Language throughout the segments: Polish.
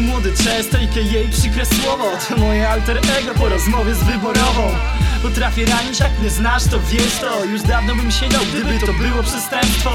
młody Chester i jej przykre słowo. To moje alter ego po rozmowie z wyborową Potrafię ranić jak mnie znasz to wiesz to. Już dawno bym siedział gdyby to było przestępstwo.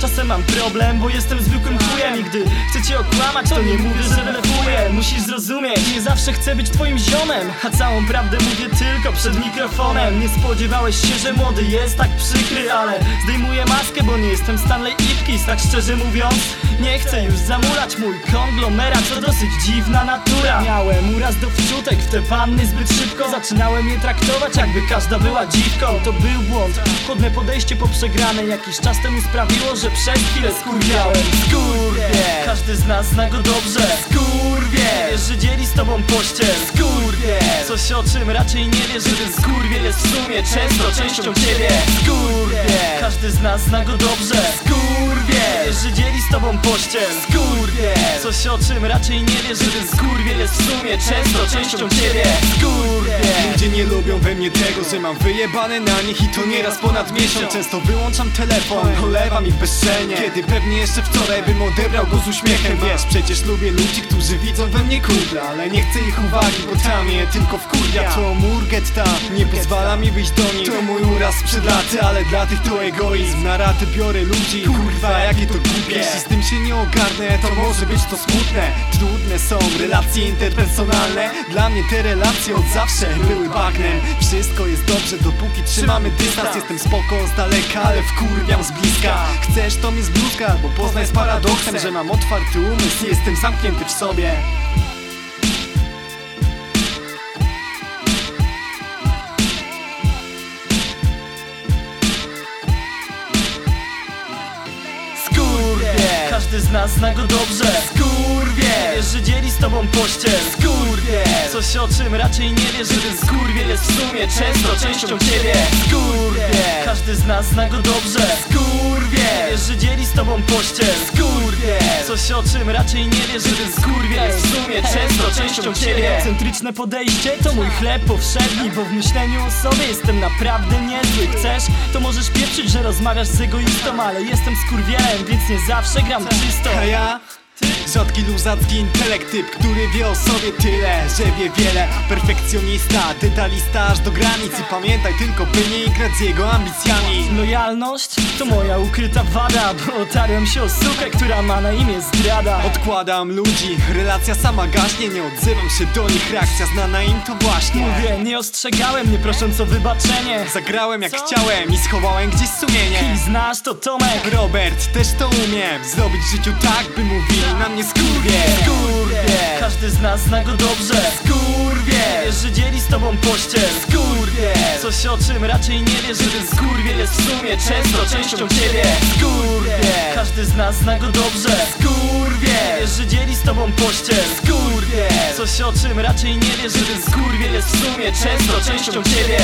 Czasem mam problem bo jestem zwykłym chujem I gdy chcę cię okłamać to nie mówię że blefuję. Musisz zrozumieć nie zawsze chcę być twoim ziomem A całą prawdę mówię tylko przed mikrofonem. Nie spodziewałeś się że młody jest tak przykry Ale zdejmuję maskę bo nie jestem Stanley Ipkiss. Tak szczerze mówiąc nie chcę już zamulać. Mój konglomerat To dosyć dziwna natura. Miałem uraz do wczutek w te panny zbyt szybko Zaczynałem je traktować jakby każda była dziwką To był błąd, chłodne podejście po przegranej Jakiś czas temu sprawiło, że przez chwilę skurwiałem. Skurwie, każdy z nas zna go dobrze. Skurwie, wiesz, że dzieli z tobą pościel. Skurwie, coś o czym raczej nie wiesz Że ten skurwiel jest w sumie często częścią ciebie. Skurwie, każdy z nas zna go dobrze. Skurwie, wiesz, że dzieli z tobą pościel. Skurwie, coś o czym raczej nie wiesz Że ten skurwiel jest w sumie często częścią ciebie. Skurwie Ludzie nie lubią we mnie tego, że mam wyjebane na nich i to nieraz ponad miesiąc. Często wyłączam telefon, olewam ich bezczelnie Kiedy pewnie jeszcze wczoraj bym odebrał go z uśmiechem Wiesz, przecież lubię ludzi, którzy widzą we mnie kumpla Ale nie chcę ich uwagi, bo tam je tylko wkurwia To murget tam, nie pozwala mi wyjść do nich. To mój uraz sprzed laty, ale dla tych to egoizm. Na raty biorę ludzi, kurwa jakie to głupie. Jeśli z tym się nie ogarnę, to może być to smutne. Trudne są relacje interpersonalne. Dla mnie te relacje od zawsze były bagnem Wszystko jest dobrze, dopóki trzymamy dystans. Jestem spoko z daleka, ale wkurwiam z bliska. Chcesz to mi zbluzga, bo poznaj z paradoksem Że mam otwarty umysł, jestem zamknięty w sobie Każdy z nas zna go dobrze. Skurwie! Wiesz, że dzieli z tobą pościel. Skurwie! Coś o czym raczej nie wiesz Że ten skurwiel jest w sumie często częścią ciebie. Skurwie! Każdy z nas zna go dobrze. Skurwie! Wiesz, że dzieli z tobą pościel. Skurwie! Coś o czym raczej nie wiesz Że ten skurwiel jest w sumie często częścią ciebie. Centryczne podejście to mój chleb powszedni Bo w myśleniu o sobie jestem naprawdę niezły. Chcesz, to możesz pieprzyć, że rozmawiasz z egoistą Ale jestem skurwielem, więc nie zawsze gram czysto A ja? Rzadki luzacki intelekt typ, który wie o sobie tyle, że wie wiele. Perfekcjonista, detalista aż do granicy. Pamiętaj tylko, by nie grać z jego ambicjami Lojalność? To moja ukryta wada Bo otarłem się o sukę, która ma na imię zdrada. Odkładam ludzi, relacja sama gaśnie Nie odzywam się do nich, reakcja znana im to właśnie. Mówię, nie ostrzegałem, nie prosząc o wybaczenie. Zagrałem jak Co? chciałem i schowałem gdzieś sumienie. I znasz to Tomek. Robert, też to umiem Zrobić w życiu tak, by mówili na mnie skurwie z zna go dobrze. Skurwie! Wiesz, że dzieli z tobą pościel. Skurwie! Coś o czym raczej nie wiesz Że ten skurwiel jest w sumie często częścią ciebie. Skurwie! Każdy z nas zna go dobrze. Skurwie! Wiesz, że dzieli z tobą pościel. Skurwie! Coś o czym raczej nie wiesz Że ten skurwiel jest w sumie często częścią ciebie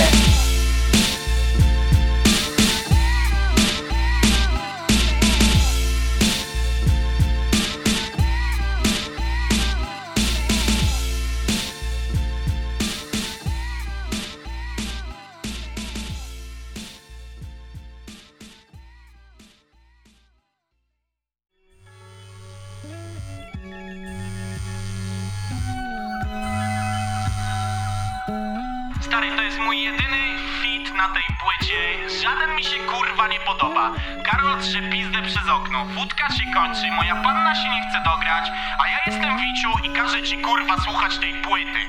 Stary, to jest mój jedyny fit na tej płycie. Żaden mi się kurwa nie podoba. Karol drze pizdę przez okno, wódka się kończy, moja panna się nie chce dograć, a ja jestem Wiciu i każę ci kurwa słuchać tej płyty.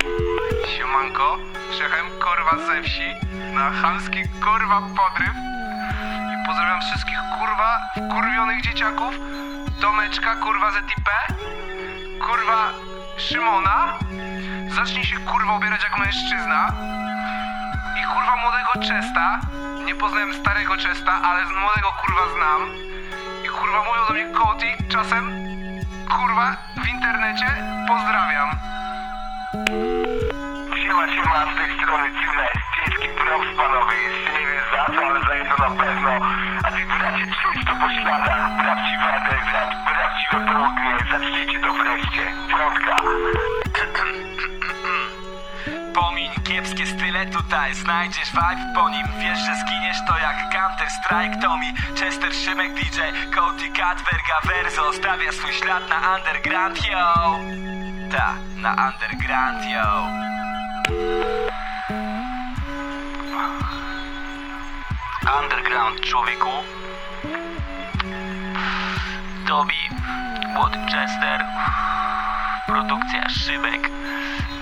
Siemanko, przyjechałem kurwa ze wsi na chamski kurwa podryw. I pozdrawiam wszystkich kurwa wkurwionych dzieciaków. Tomeczka kurwa ZTP kurwa Szymona. Zacznij się kurwa ubierać jak mężczyzna kurwa młodego Czesta nie poznałem starego Czesta, ale z młodego kurwa znam. I kurwa mówią do mnie Kotik czasem kurwa w internecie pozdrawiam. Siema, siema, z tej strony Cime, ciężki props panowie, jeszcze nie wiem za co, ale za jedno na pewno. A ty bracie czuć to poślada, prawdziwy underground, prawdziwe południe, zacznijcie to wreszcie, piątka kiepskie style tutaj Znajdziesz vibe po nim. Wiesz, że zginiesz to jak Counter Strike. Tommy Chester, Szymek, DJ Cody, Katwerga, Verso. Stawia swój ślad na underground, yo. Ta, na underground, yo. Underground, człowieku. Tobi, młody Chester. Produkcja Szybek.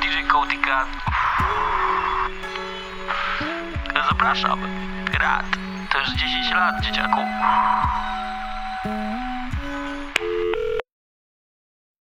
DJ Cody Cat Zapraszam. Grat. To już 10 lat, dzieciaku.